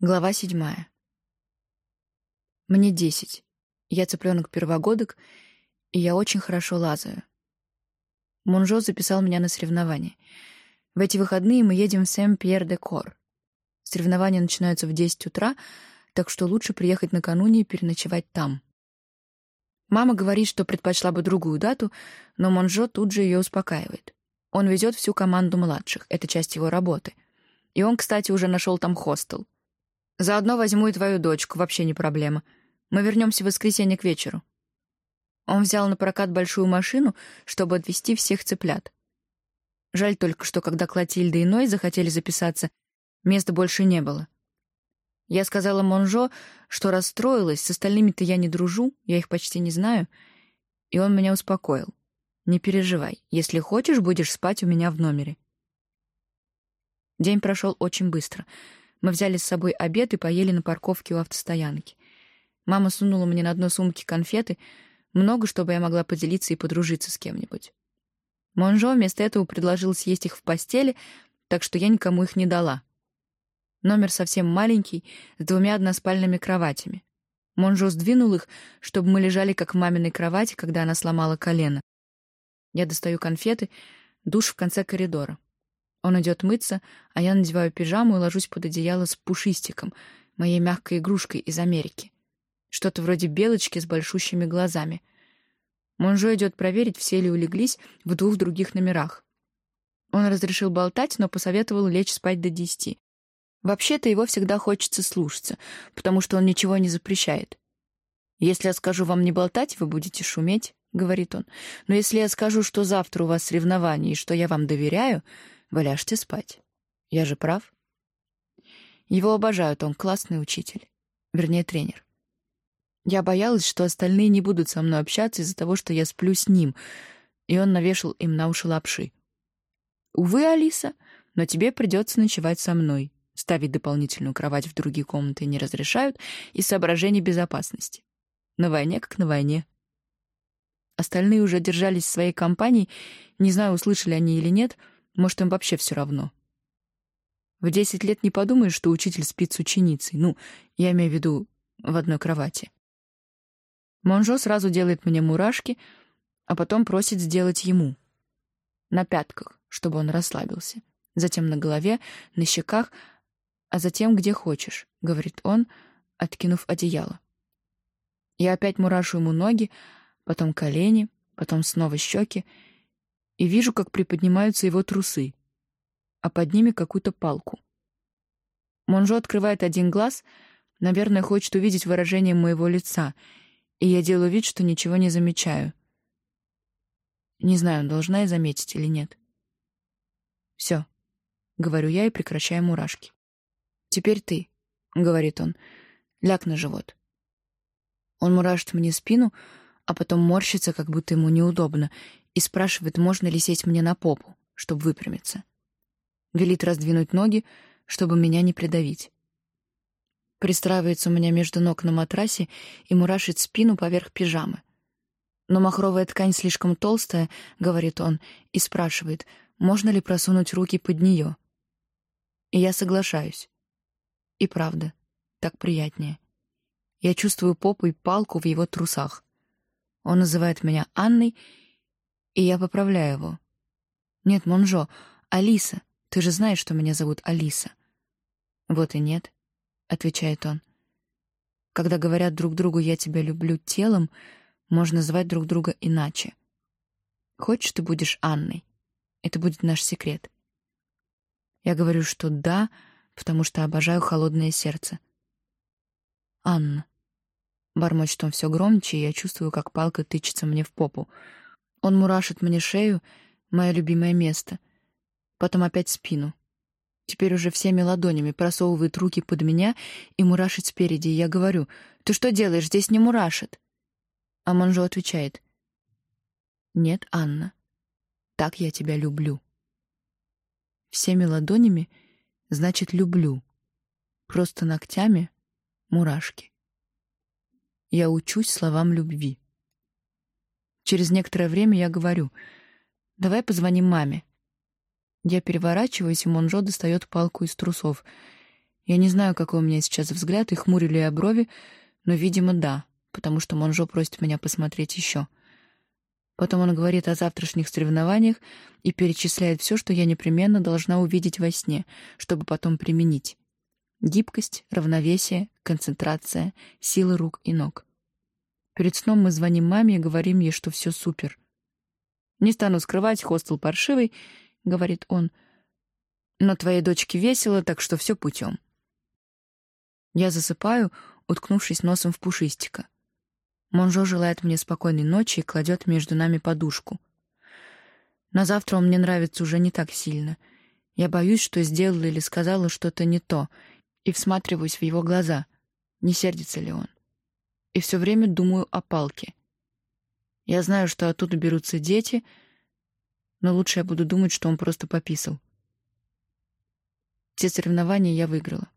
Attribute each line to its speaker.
Speaker 1: Глава седьмая. Мне десять. Я цыпленок-первогодок, и я очень хорошо лазаю. Монжо записал меня на соревнования. В эти выходные мы едем в Сен-Пьер-де-Кор. Соревнования начинаются в 10 утра, так что лучше приехать накануне и переночевать там. Мама говорит, что предпочла бы другую дату, но Монжо тут же ее успокаивает. Он везет всю команду младших, это часть его работы. И он, кстати, уже нашел там хостел — Заодно возьму и твою дочку, вообще не проблема. Мы вернемся в воскресенье к вечеру. Он взял на прокат большую машину, чтобы отвезти всех цыплят. Жаль только, что когда Клотильда и Ной захотели записаться, места больше не было. Я сказала Монжо, что расстроилась, с остальными-то я не дружу, я их почти не знаю, и он меня успокоил. Не переживай, если хочешь, будешь спать у меня в номере. День прошел очень быстро — мы взяли с собой обед и поели на парковке у автостоянки. Мама сунула мне на дно сумки конфеты, много, чтобы я могла поделиться и подружиться с кем-нибудь. Монжо вместо этого предложил съесть их в постели, так что я никому их не дала. Номер совсем маленький, с двумя односпальными кроватями. Монжо сдвинул их, чтобы мы лежали как в маминой кровати, когда она сломала колено. Я достаю конфеты, душ в конце коридора. Он идет мыться, а я надеваю пижаму и ложусь под одеяло с пушистиком, моей мягкой игрушкой из Америки. Что-то вроде белочки с большущими глазами. Монжо идет проверить, все ли улеглись в двух других номерах. Он разрешил болтать, но посоветовал лечь спать до десяти. Вообще-то его всегда хочется слушаться, потому что он ничего не запрещает. «Если я скажу вам не болтать, вы будете шуметь», — говорит он. «Но если я скажу, что завтра у вас соревнование и что я вам доверяю, вы спать. Я же прав. Его обожают, он классный учитель. Вернее, тренер. Я боялась, что остальные не будут со мной общаться из-за того, что я сплю с ним, и он навешал им на уши лапши. «Увы, Алиса, но тебе придется ночевать со мной. Ставить дополнительную кровать в другие комнаты не разрешают из соображений безопасности. На войне как на войне». Остальные уже держались в своей компании, не знаю, услышали они или нет — может, им вообще все равно. В десять лет не подумаешь, что учитель спит с ученицей. Ну, я имею в виду в одной кровати. Монжо сразу делает мне мурашки, а потом просит сделать ему. На пятках, чтобы он расслабился. Затем на голове, на щеках, а затем где хочешь, — говорит он, откинув одеяло. Я опять мурашу ему ноги, потом колени, потом снова щеки, и вижу, как приподнимаются его трусы, а под ними какую-то палку. Монжо открывает один глаз, наверное, хочет увидеть выражение моего лица, и я делаю вид, что ничего не замечаю. Не знаю, должна я заметить или нет. «Все», — говорю я и прекращаю мурашки. «Теперь ты», — говорит он, — «ляг на живот». Он мурашит мне спину, а потом морщится, как будто ему неудобно, и спрашивает, можно ли сесть мне на попу, чтобы выпрямиться. Велит раздвинуть ноги, чтобы меня не придавить. Пристраивается у меня между ног на матрасе и мурашит спину поверх пижамы. Но махровая ткань слишком толстая, говорит он, и спрашивает, можно ли просунуть руки под нее. И я соглашаюсь. И правда, так приятнее. Я чувствую попу и палку в его трусах. Он называет меня Анной и я поправляю его. «Нет, Монжо, Алиса. Ты же знаешь, что меня зовут Алиса». «Вот и нет», — отвечает он. «Когда говорят друг другу «я тебя люблю» телом, можно звать друг друга иначе. Хочешь, ты будешь Анной? Это будет наш секрет». Я говорю, что да, потому что обожаю холодное сердце. «Анна». Бормочет он все громче, и я чувствую, как палка тычется мне в попу — он мурашит мне шею, мое любимое место. Потом опять спину. Теперь уже всеми ладонями просовывает руки под меня и мурашит спереди. И я говорю, «Ты что делаешь? Здесь не мурашит». А Монжо отвечает, «Нет, Анна, так я тебя люблю». Всеми ладонями значит «люблю». Просто ногтями — мурашки. Я учусь словам любви. Через некоторое время я говорю, «Давай позвоним маме». Я переворачиваюсь, и Монжо достает палку из трусов. Я не знаю, какой у меня сейчас взгляд, и хмурю ли я брови, но, видимо, да, потому что Монжо просит меня посмотреть еще. Потом он говорит о завтрашних соревнованиях и перечисляет все, что я непременно должна увидеть во сне, чтобы потом применить. Гибкость, равновесие, концентрация, сила рук и ног. Перед сном мы звоним маме и говорим ей, что все супер. «Не стану скрывать, хостел паршивый», — говорит он, — «но твоей дочке весело, так что все путем». Я засыпаю, уткнувшись носом в пушистика. Монжо желает мне спокойной ночи и кладет между нами подушку. На завтра он мне нравится уже не так сильно. Я боюсь, что сделала или сказала что-то не то, и всматриваюсь в его глаза. Не сердится ли он? И все время думаю о палке. Я знаю, что оттуда берутся дети, но лучше я буду думать, что он просто пописал. Все соревнования я выиграла.